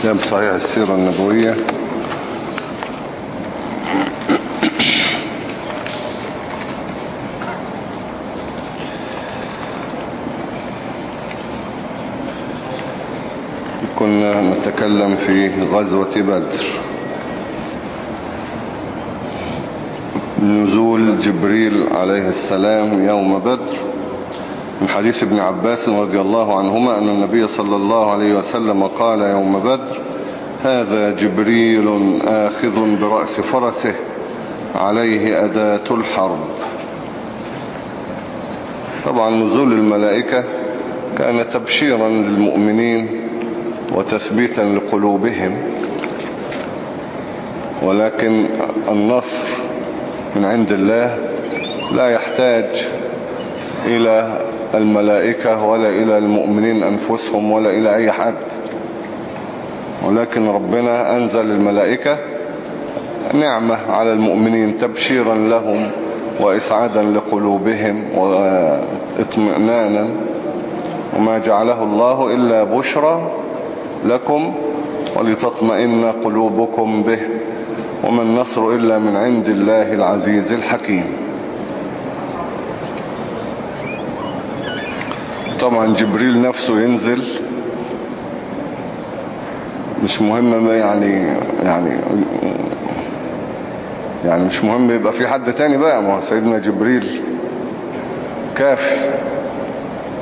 كتاب صحيح السيرة النبوية. كنا نتكلم في غزوة بدر. نزول جبريل عليه السلام يوم بدر. من حديث ابن عباس رضي الله عنهما أن النبي صلى الله عليه وسلم قال يوم بدر هذا جبريل آخذ برأس فرسه عليه أداة الحرب. طبعا نزول الملائكة كان تبشيرا للمؤمنين وتثبيتا لقلوبهم ولكن النصر من عند الله لا يحتاج إلى الملائكة ولا إلى المؤمنين أنفسهم ولا إلى أي حد. ولكن ربنا أنزل الملائكة نعمة على المؤمنين تبشيرا لهم وإسعادا لقلوبهم واطمئنانا. وما جعله الله إلا بشرى لكم ولتطمئن قلوبكم به. وما النصر إلا من عند الله العزيز الحكيم. طبعا جبريل نفسه ينزل. مش مهم ما يعني يعني يعني مش مهم يبقى في حد تاني بقى. ما سيدنا جبريل كافي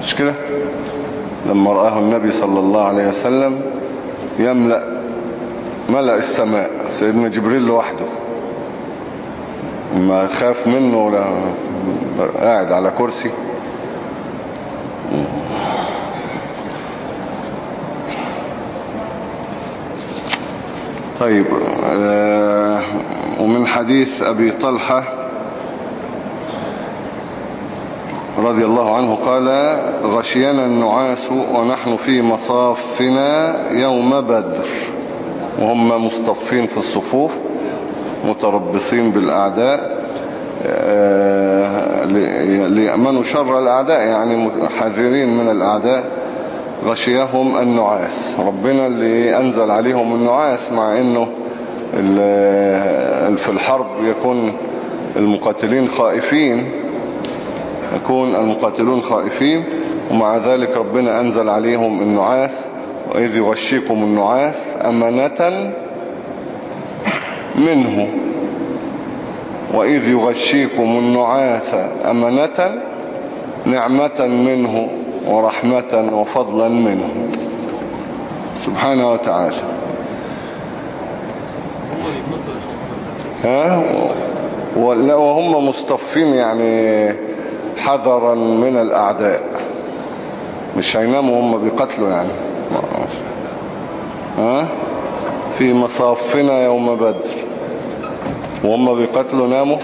مش كده؟ لما رآه النبي صلى الله عليه وسلم يملأ ملأ السماء سيدنا جبريل لوحده. ما خاف منه ولا قاعد على كرسي. طيب ومن حديث أبي طلحة رضي الله عنه قال غشينا النعاس ونحن في مصافنا يوم بدر. وهم مصطفين في الصفوف متربصين بالأعداء ليأمنوا شر الأعداء يعني حذرين من الأعداء غشيهم النعاس. ربنا اللي أنزل عليهم النعاس مع أنه في الحرب يكون المقاتلين خائفين يكون المقاتلون خائفين ومع ذلك ربنا أنزل عليهم النعاس وإذ يغشيكم النعاس أمنة منه. وإذ يغشيكم النعاس أمنة نعمة منه ورحمة وفضلا منه. سبحانه وتعالى. ها؟ وهم مصطفين يعني حذرا من الأعداء. مش هيناموا هم بيقتلوا يعني. ها؟ في مصافنا يوم بدر. وهم بيقتلوا ناموا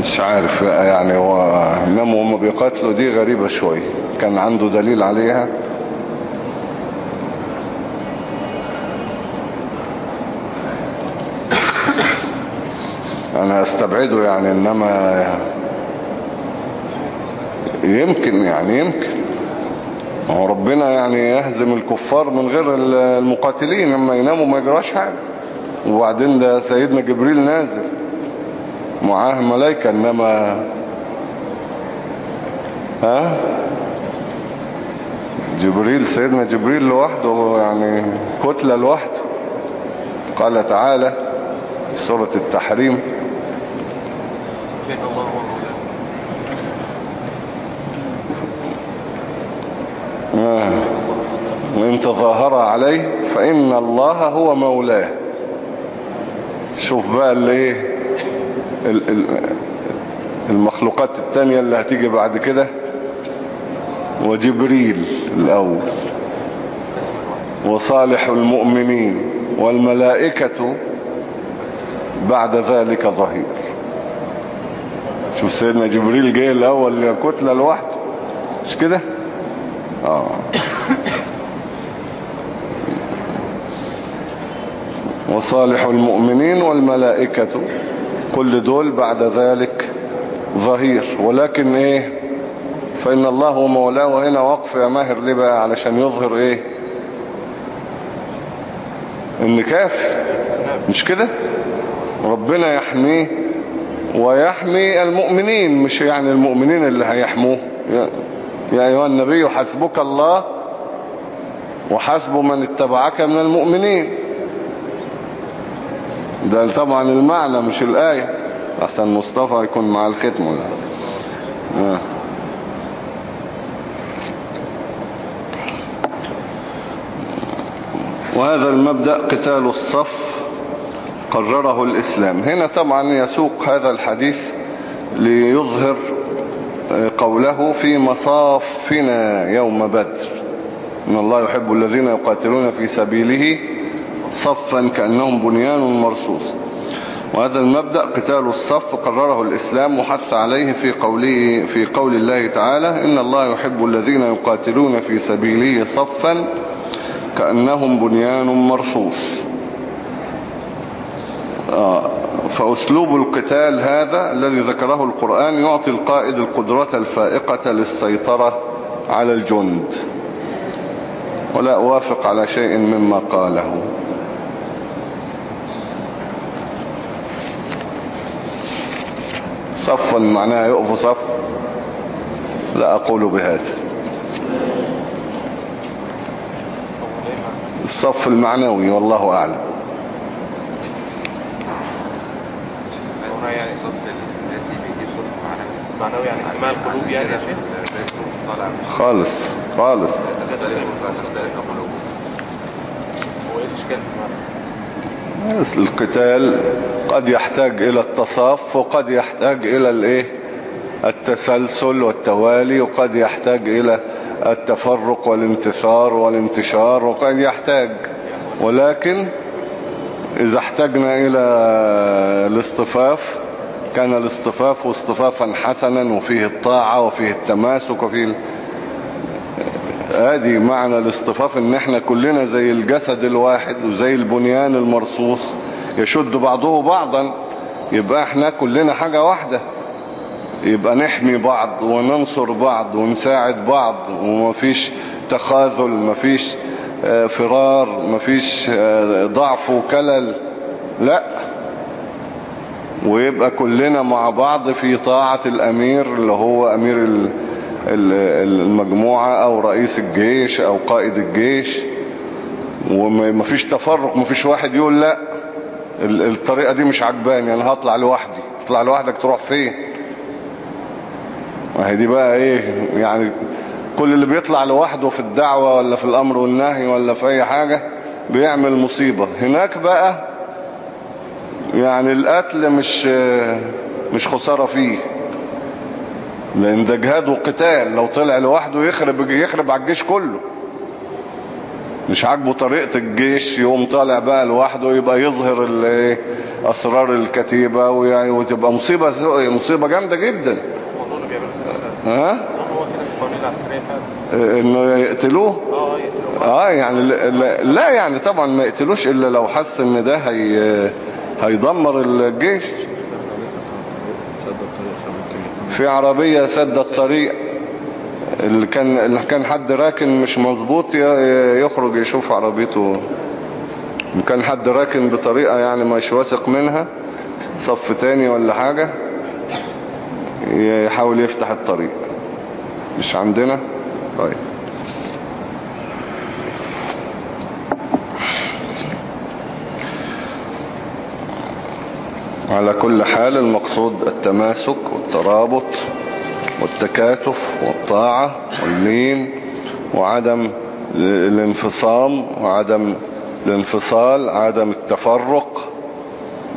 مش عارف يعني هو ناموا هم بيقاتلوا دي غريبة شوية كان عنده دليل عليها. أنا استبعده يعني إنما يمكن يعني يمكن. هو ربنا يعني يهزم الكفار من غير المقاتلين لما يناموا ما يجراش حاجة. وبعدين ده سيدنا جبريل نازل. معاه ملايكة إنما ها؟ جبريل سيدنا جبريل لوحده يعني كتلة لوحده. قال تعالى في سورة التحريم وإن تظاهر عليه فإن الله هو مولاه. شوف بقى اللي إيه المخلوقات التانية اللي هتيجي بعد كده. وجبريل الأول. وصالح المؤمنين. والملائكة بعد ذلك ظهير. شوف سيدنا جبريل جاي الأول كتلة لوحده. مش كده؟ آه. وصالح المؤمنين والملائكة كل دول بعد ذلك ظهير. ولكن إيه؟ فإن الله مولاه وهنا وقف يا ماهر ليه بقى؟ علشان يظهر إيه؟ إن كافي مش كده؟ ربنا يحميه ويحمي المؤمنين مش يعني المؤمنين اللي هيحموه. يا أيها النبي حسبك الله وحسب من اتبعك من المؤمنين. ده طبعا المعنى مش الآية. أحسن مصطفى يكون مع الختم ولا آه. وهذا المبدأ قتال الصف قرره الإسلام. هنا طبعا يسوق هذا الحديث ليظهر قوله في مصافنا يوم بدر. إن الله يحب الذين يقاتلون في سبيله صفا كأنهم بنيان مرصوص. وهذا المبدأ قتال الصف قرره الإسلام وحث عليه في قوله في قول الله تعالى إن الله يحب الذين يقاتلون في سبيله صفا كأنهم بنيان مرصوص. آه فأسلوب القتال هذا الذي ذكره القرآن يعطي القائد القدرة الفائقة للسيطرة على الجند. ولا أوافق على شيء مما قاله. صفا معناها يقف صف. لا أقول بهذا. الصف المعنوي والله أعلم يعني صف النادي بيجيب صف معنوي يعني اجتماع القلوب يعني يا شيخ؟ خالص خالص. بس القتال قد يحتاج إلى التصاف وقد يحتاج إلى الإيه؟ التسلسل والتوالي وقد يحتاج إلى التفرق والانتصار والانتشار وقد يحتاج. ولكن إذا احتجنا إلى الاصطفاف كان الاصطفاف اصطفافا حسنا وفيه الطاعة وفيه التماسك وفيه. ادي معنى الاصطفاف إن إحنا كلنا زي الجسد الواحد وزي البنيان المرصوص يشد بعضه بعضا يبقى إحنا كلنا حاجة واحدة يبقى نحمي بعض وننصر بعض ونساعد بعض ومفيش تخاذل مفيش فرار مفيش ضعف وكلل لا ويبقى كلنا مع بعض في طاعة الأمير اللي هو أمير المجموعة أو رئيس الجيش أو قائد الجيش. ومفيش تفرق مفيش واحد يقول لا الطريقة دي مش عجباني أنا هطلع لوحدي. تطلع لوحدك تروح فين؟ وهي دي بقى إيه؟ يعني كل اللي بيطلع لوحده في الدعوة ولا في الأمر والنهي ولا في أي حاجة بيعمل مصيبة. هناك بقى يعني القتل مش مش خسارة فيه. لأن ده جهاد وقتال. لو طلع لوحده يخرب يخرب على الجيش كله. مش عاجبه طريقة الجيش يقوم طالع بقى لوحده يبقى يظهر أسرار الكتيبة وتبقى مصيبة مصيبة جامدة جدا. ها؟ إنه يقتلوه؟ آه يعني لا يعني طبعا ما يقتلوش إلا لو حس إن ده هي هيدمر الجيش. في عربية سد الطريق. اللي كان اللي كان حد راكن مش مظبوط يخرج يشوف عربيته. كان حد راكن بطريقة يعني مش واثق منها. صف تاني ولا حاجة. يحاول يفتح الطريق. مش عندنا؟ طيب. على كل حال المقصود التماسك والترابط والتكاتف والطاعة واللين وعدم الانفصام وعدم الانفصال عدم التفرق.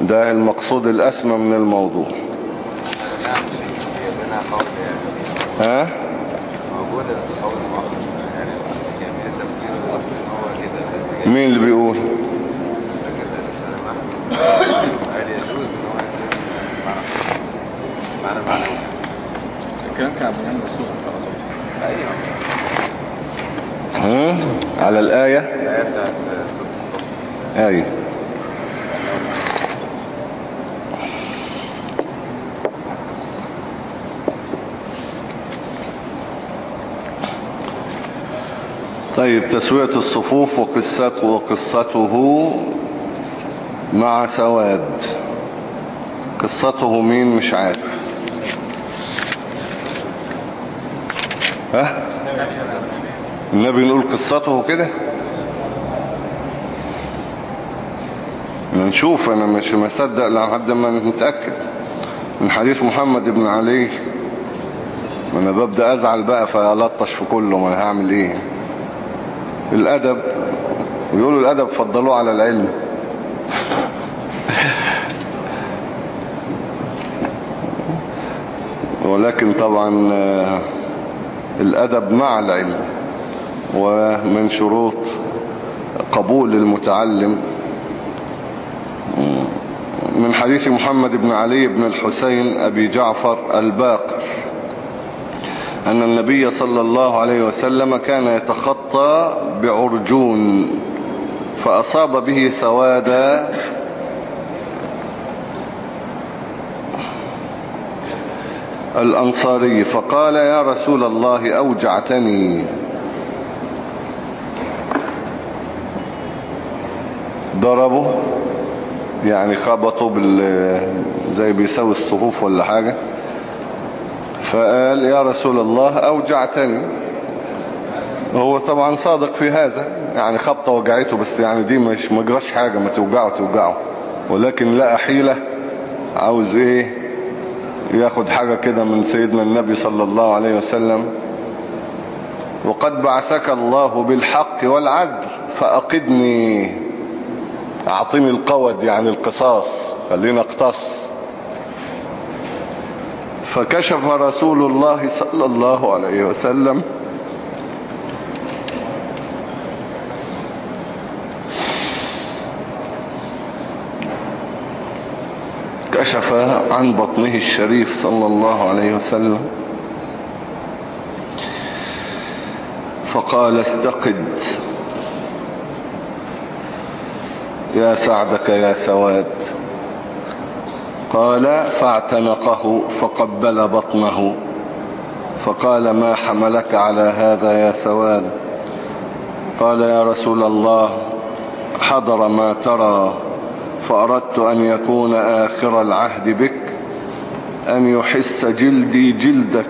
ده المقصود الأسمى من الموضوع. ها؟ بس يعني التفسير الأصلي إن هو كده مين اللي بيقول؟ معنى معنى الكلام كان بيان النصوص متراسات أيوه. على الآية؟ الآية بتاعت سورة الصف أيوه طيب تسوية الصفوف وقصته وقصته مع سواد. قصته مين مش عارف. ها؟ النبي نقول قصته كده؟ نشوف أنا مش مصدق لحد ما نتأكد من حديث محمد بن علي. أنا ببدأ أزعل بقى فألطش في كله ما هعمل إيه؟ الأدب ويقولوا الأدب فضلوه على العلم. ولكن طبعا الأدب مع العلم ومن شروط قبول المتعلم. من حديث محمد بن علي بن الحسين أبي جعفر الباقر أن النبي صلى الله عليه وسلم كان يتخطى بعرجون فأصاب به سوادا الأنصاري فقال يا رسول الله أوجعتني. ضربه يعني خبطوا بال زي بيساوي الصفوف ولا حاجة. فقال يا رسول الله أوجعتني. هو طبعا صادق في هذا يعني خبطة وجعته بس يعني دي مش مجرش حاجة ما توجعه توجعه. ولكن لا حيلة عاوز إيه؟ ياخد حاجة كده من سيدنا النبي صلى الله عليه وسلم. وقد بعثك الله بالحق والعدل فأقدني. أعطيني القود يعني القصاص خلينا أقتص. فكشف رسول الله صلى الله عليه وسلم كشف عن بطنه الشريف صلى الله عليه وسلم. فقال استقد. يا سعدك يا سواد. قال فاعتنقه فقبل بطنه. فقال ما حملك على هذا يا سواد؟ قال يا رسول الله حضر ما ترى. فأردت أن يكون آخر العهد بك أن يحس جلدي جلدك.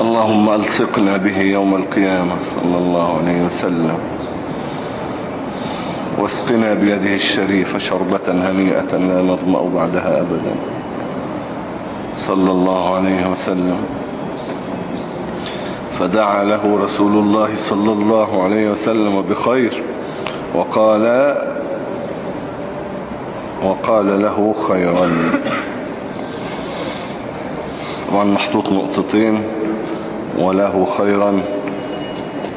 اللهم ألصقنا به يوم القيامة صلى الله عليه وسلم. واسقنا بيده الشريفة شربة هنيئة لا نظمأ بعدها أبدا. صلى الله عليه وسلم. فدعا له رسول الله صلى الله عليه وسلم بخير وقال وقال له خيرا. طبعا محطوط نقطتين وله خيرا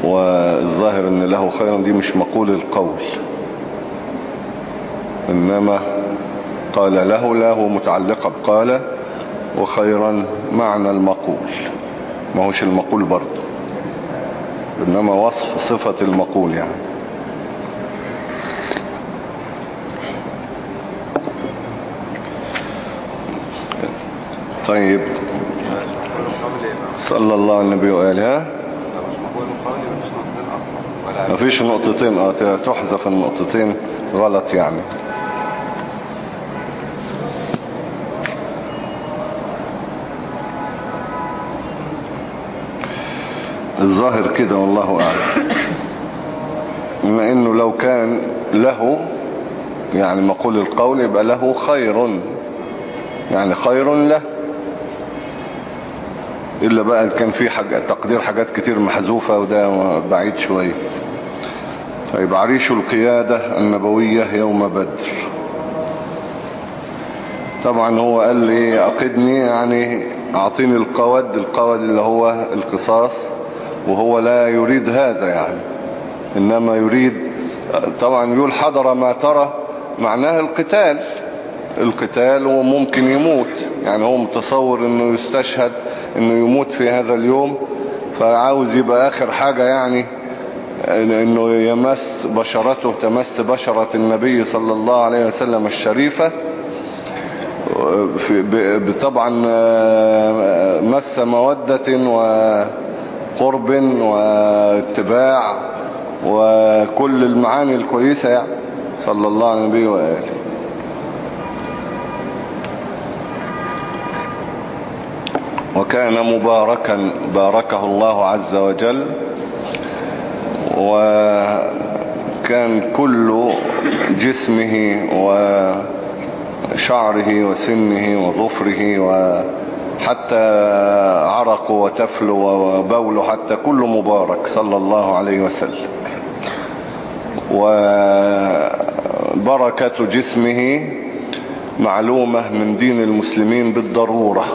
والظاهر إن له خيرا دي مش مقول القول. إنما قال له له متعلقة بقال وخيرا معنى المقول. ما هوش المقول برضه. إنما وصف صفة المقول يعني. طيب. صلى الله على النبي وآله. مفيش نقطتين آه تحذف النقطتين غلط يعني. الظاهر كده والله أعلم. بما إنه لو كان له يعني مقول القول يبقى له خير. يعني خير له. إلا بقى كان في حاجة تقدير حاجات كتير محذوفة وده بعيد شوية. طيب عريش القيادة النبوية يوم بدر. طبعا هو قال لي أقدني يعني أعطيني القود القود اللي هو القصاص. وهو لا يريد هذا يعني. إنما يريد طبعا يقول حضر ما ترى معناه القتال. القتال وممكن يموت. يعني هو متصور إنه يستشهد إنه يموت في هذا اليوم فعاوز يبقى آخر حاجة يعني إنه يمس بشرته تمس بشرة النبي صلى الله عليه وسلم الشريفة. طبعا مس مودة وقرب واتباع وكل المعاني الكويسة يعني صلى الله عليه النبي وآله. وكان مباركا باركه الله عز وجل وكان كل جسمه وشعره وسنه وظفره وحتى عرقه وتفله وبوله حتى كله مبارك صلى الله عليه وسلم. وبركة جسمه معلومة من دين المسلمين بالضرورة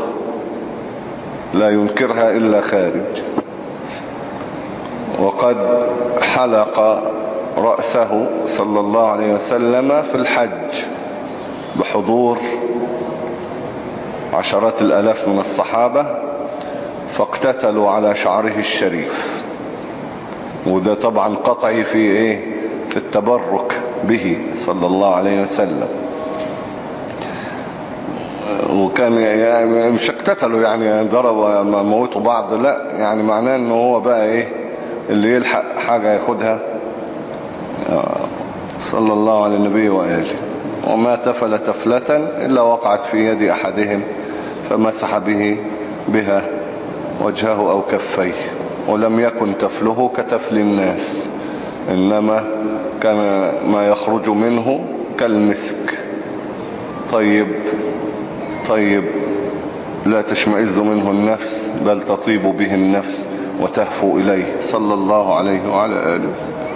لا ينكرها إلا خارج. وقد حلق رأسه صلى الله عليه وسلم في الحج بحضور عشرات الألاف من الصحابة فاقتتلوا على شعره الشريف. وده طبعا قطعي في إيه؟ في التبرك به صلى الله عليه وسلم. وكان يعني مش اقتتلوا يعني ضربوا موتوا بعض لا يعني معناه ان هو بقى إيه؟ اللي يلحق حاجة ياخدها. صلى الله على النبي وآله. وما تفل تفلة إلا وقعت في يد أحدهم. فمسح به بها وجهه أو كفيه ولم يكن تفله كتفل الناس إنما كان ما يخرج منه كالمسك. طيب طيب لا تشمئز منه النفس بل تطيب به النفس وتهفو إليه. صلى الله عليه وعلى آله وسلم.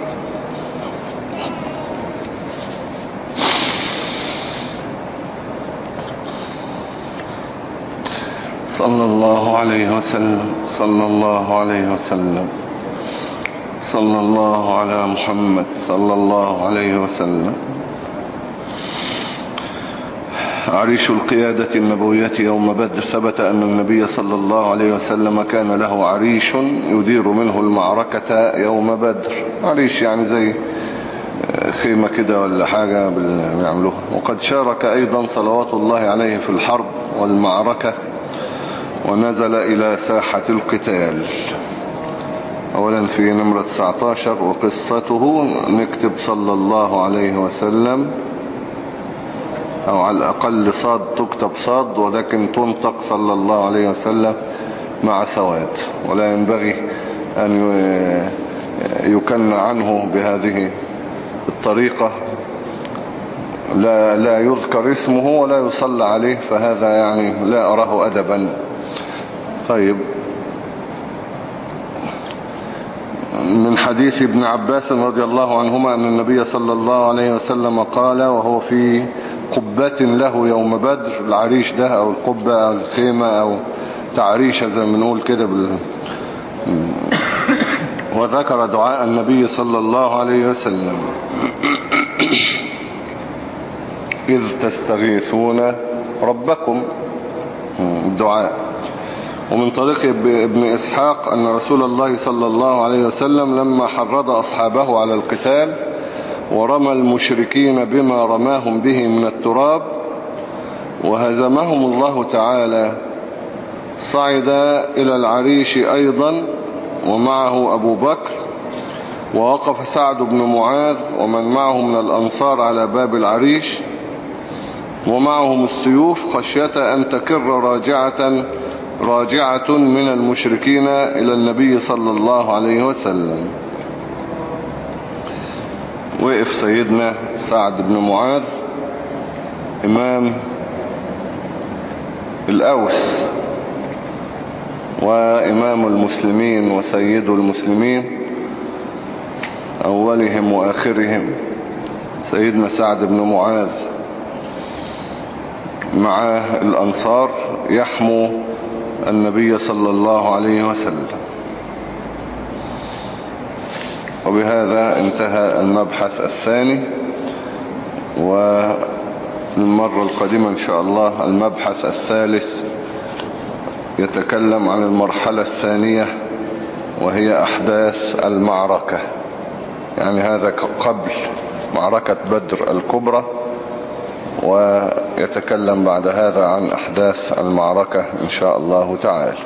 صلى الله عليه وسلم صلى الله عليه وسلم. صلى الله على محمد صلى الله عليه وسلم. عريش القيادة النبوية يوم بدر ثبت أن النبي صلى الله عليه وسلم كان له عريش يدير منه المعركة يوم بدر. عريش يعني زي خيمة كده ولا حاجة بيعملوها. وقد شارك أيضا صلوات الله عليه في الحرب والمعركة. ونزل إلى ساحة القتال. أولا في نمرة 19 وقصته نكتب صلى الله عليه وسلم أو على الأقل صاد تكتب صاد ولكن تنطق صلى الله عليه وسلم مع سواد. ولا ينبغي أن يكن عنه بهذه الطريقة. لا, لا يذكر اسمه ولا يصلى عليه فهذا يعني لا أراه أدبا. طيب. من حديث ابن عباس رضي الله عنهما أن النبي صلى الله عليه وسلم قال وهو في قبة له يوم بدر العريش ده أو القبة أو الخيمة أو تعريشة زي ما نقول كده بال... وذكر دعاء النبي صلى الله عليه وسلم. إذ تستغيثون ربكم. الدعاء ومن طريق ابن إسحاق أن رسول الله صلى الله عليه وسلم لما حرض أصحابه على القتال ورمى المشركين بما رماهم به من التراب وهزمهم الله تعالى صعد إلى العريش أيضا ومعه أبو بكر ووقف سعد بن معاذ ومن معه من الأنصار على باب العريش ومعهم السيوف خشية أن تكر راجعة راجعة من المشركين إلى النبي صلى الله عليه وسلم. وقف سيدنا سعد بن معاذ إمام الأوس وإمام المسلمين وسيد المسلمين أولهم وآخرهم سيدنا سعد بن معاذ. مع الأنصار يحمو النبي صلى الله عليه وسلم. وبهذا انتهى المبحث الثاني والمرة القادمة إن شاء الله. المبحث الثالث يتكلم عن المرحلة الثانية وهي أحداث المعركة. يعني هذا قبل معركة بدر الكبرى و يتكلم بعد هذا عن أحداث المعركة إن شاء الله تعالى.